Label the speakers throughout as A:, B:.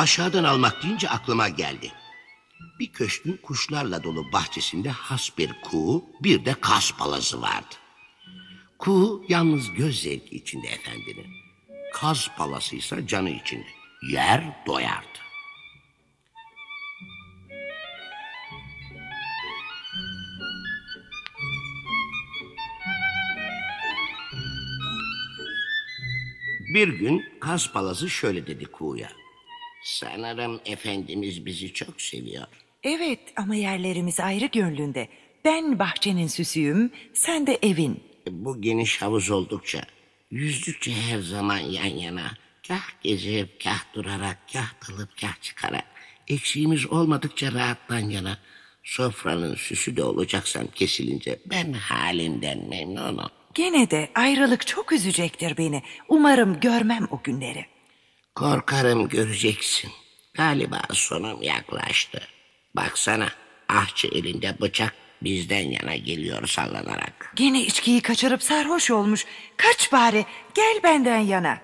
A: Aşağıdan almak deyince aklıma geldi. Bir köşkün kuşlarla dolu bahçesinde has bir kuğu, bir de kas palazı vardı. Kuğu yalnız göz zevki içinde efendinin. Kaz palası ise canı içinde. Yer doyardı. Bir gün Kaz palası şöyle dedi kuğuya. Sanırım Efendimiz bizi çok seviyor.
B: Evet ama yerlerimiz ayrı gönlünde. Ben bahçenin süsüyüm, sen de evin.
A: Bu geniş havuz oldukça, yüzdükçe her zaman yan yana, kah gezip, kah durarak, kah dalıp, kah çıkarak, eksiğimiz olmadıkça rahattan yana, sofranın süsü de olacaksam kesilince ben halimden memnunum.
B: Gene de ayrılık çok üzecektir beni. Umarım görmem o günleri.
A: Korkarım göreceksin. Galiba sonum yaklaştı. Baksana, ahçı elinde bıçak bizden yana geliyor sallanarak.
B: Gene içkiyi kaçırıp sarhoş olmuş. Kaç bari, gel benden yana.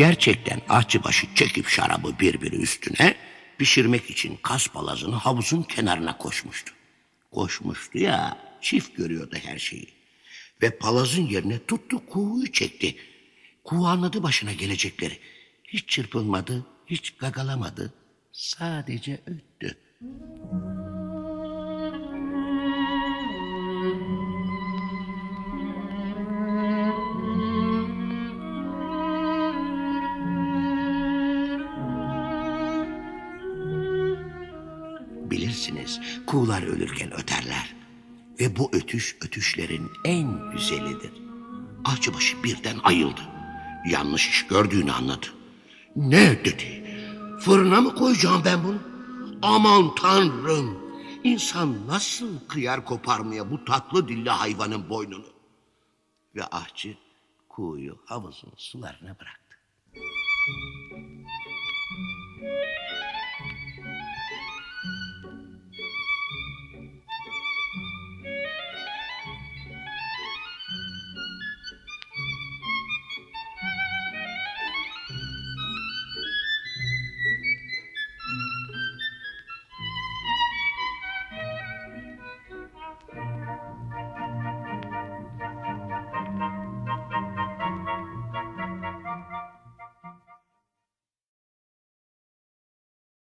A: Gerçekten ahçıbaşı çekip şarabı birbiri üstüne pişirmek için kas palazını havuzun kenarına koşmuştu. Koşmuştu ya çift görüyordu her şeyi. Ve palazın yerine tuttu kuğuyu çekti. Kuğu anladı başına gelecekleri. Hiç çırpınmadı, hiç gagalamadı. Sadece öttü. Bilirsiniz kuğular ölürken öterler. Ve bu ötüş ötüşlerin en güzelidir. Ahçıbaşı birden ayıldı. Yanlış iş gördüğünü anladı. Ne dedi? Fırına mı koyacağım ben bunu? Aman tanrım. İnsan nasıl kıyar koparmaya bu tatlı dilli hayvanın boynunu? Ve ahçı kuğuyu havuzun sularına bıraktı.